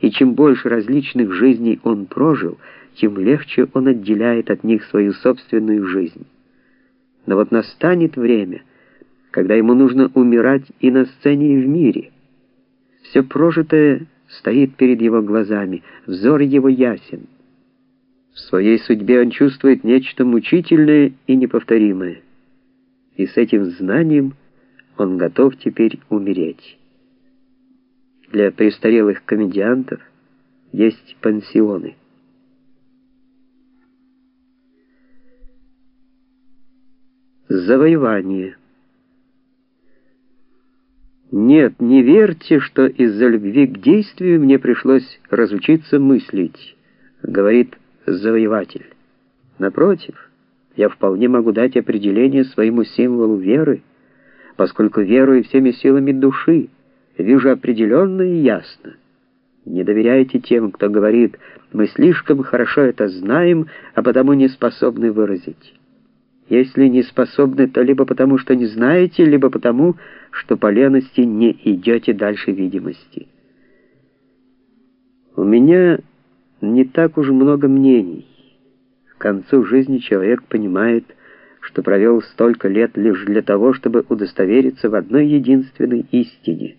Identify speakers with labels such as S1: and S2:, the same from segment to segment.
S1: и чем больше различных жизней он прожил, тем легче он отделяет от них свою собственную жизнь. Но вот настанет время, когда ему нужно умирать и на сцене, и в мире. Все прожитое стоит перед его глазами, взор его ясен. В своей судьбе он чувствует нечто мучительное и неповторимое. И с этим знанием он готов теперь умереть. Для престарелых комедиантов есть пансионы. Завоевание. Нет, не верьте, что из-за любви к действию мне пришлось разучиться мыслить, говорит завоеватель. Напротив, я вполне могу дать определение своему символу веры, поскольку верую всеми силами души, вижу определенно и ясно. Не доверяйте тем, кто говорит, мы слишком хорошо это знаем, а потому не способны выразить. Если не способны, то либо потому, что не знаете, либо потому, что по лености не идете дальше видимости. У меня не так уж много мнений. К концу жизни человек понимает, что провел столько лет лишь для того, чтобы удостовериться в одной единственной истине.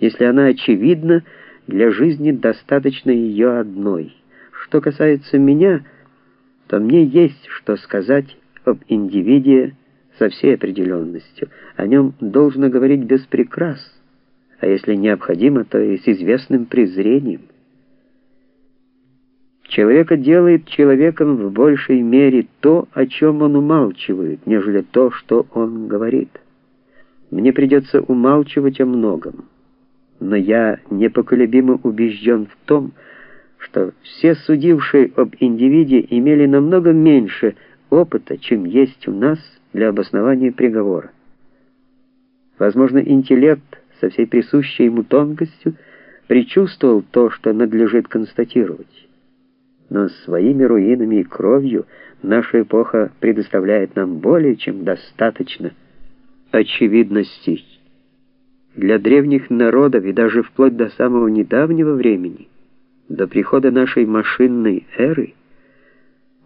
S1: Если она очевидна, для жизни достаточно ее одной. Что касается меня, то мне есть что сказать об индивиде со всей определенностью. О нем должно говорить без прикрас, а если необходимо, то и с известным презрением. Человека делает человеком в большей мере то, о чем он умалчивает, нежели то, что он говорит. Мне придется умалчивать о многом, но я непоколебимо убежден в том, что все судившие об индивиде имели намного меньше опыта, чем есть у нас для обоснования приговора. Возможно, интеллект со всей присущей ему тонкостью предчувствовал то, что надлежит констатировать но своими руинами и кровью наша эпоха предоставляет нам более чем достаточно очевидностей. Для древних народов и даже вплоть до самого недавнего времени, до прихода нашей машинной эры,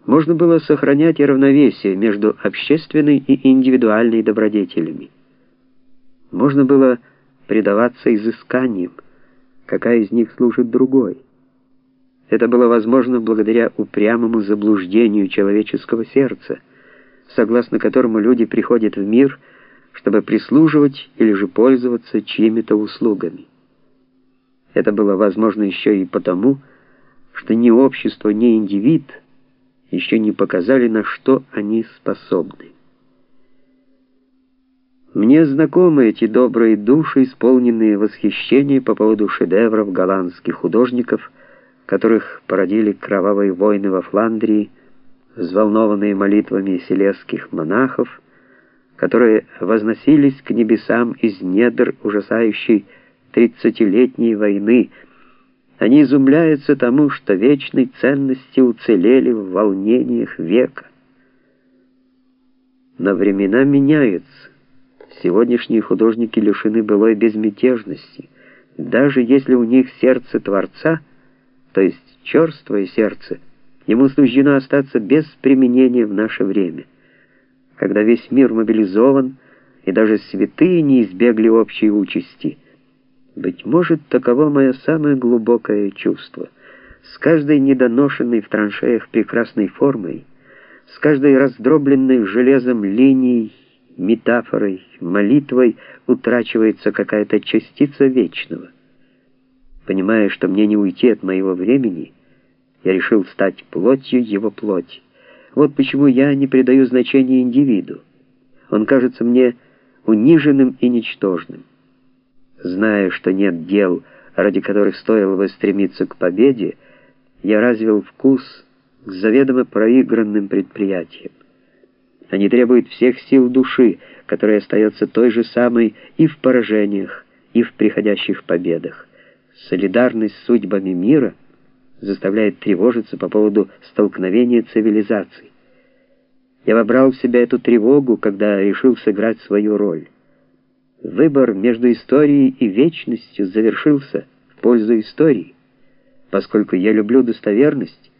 S1: можно было сохранять равновесие между общественной и индивидуальной добродетелями. Можно было предаваться изысканиям, какая из них служит другой. Это было возможно благодаря упрямому заблуждению человеческого сердца, согласно которому люди приходят в мир, чтобы прислуживать или же пользоваться чьими-то услугами. Это было возможно еще и потому, что ни общество, ни индивид еще не показали, на что они способны. Мне знакомы эти добрые души, исполненные восхищения по поводу шедевров голландских художников – которых породили кровавые войны во Фландрии, взволнованные молитвами селесских монахов, которые возносились к небесам из недр ужасающей тридцатилетней войны. Они изумляются тому, что вечные ценности уцелели в волнениях века. Но времена меняются. Сегодняшние художники лишены былой безмятежности. Даже если у них сердце Творца — то есть черствое сердце, ему суждено остаться без применения в наше время, когда весь мир мобилизован, и даже святые не избегли общей участи. Быть может, таково мое самое глубокое чувство. С каждой недоношенной в траншеях прекрасной формой, с каждой раздробленной железом линией, метафорой, молитвой утрачивается какая-то частица вечного. Понимая, что мне не уйти от моего времени, я решил стать плотью его плоти. Вот почему я не придаю значения индивиду. Он кажется мне униженным и ничтожным. Зная, что нет дел, ради которых стоило бы стремиться к победе, я развил вкус к заведомо проигранным предприятиям. Они требуют всех сил души, которая остается той же самой и в поражениях, и в приходящих победах солидарность с судьбами мира заставляет тревожиться по поводу столкновения цивилизаций. Я вобрал в себя эту тревогу, когда решил сыграть свою роль. Выбор между историей и вечностью завершился в пользу истории. Поскольку я люблю достоверность,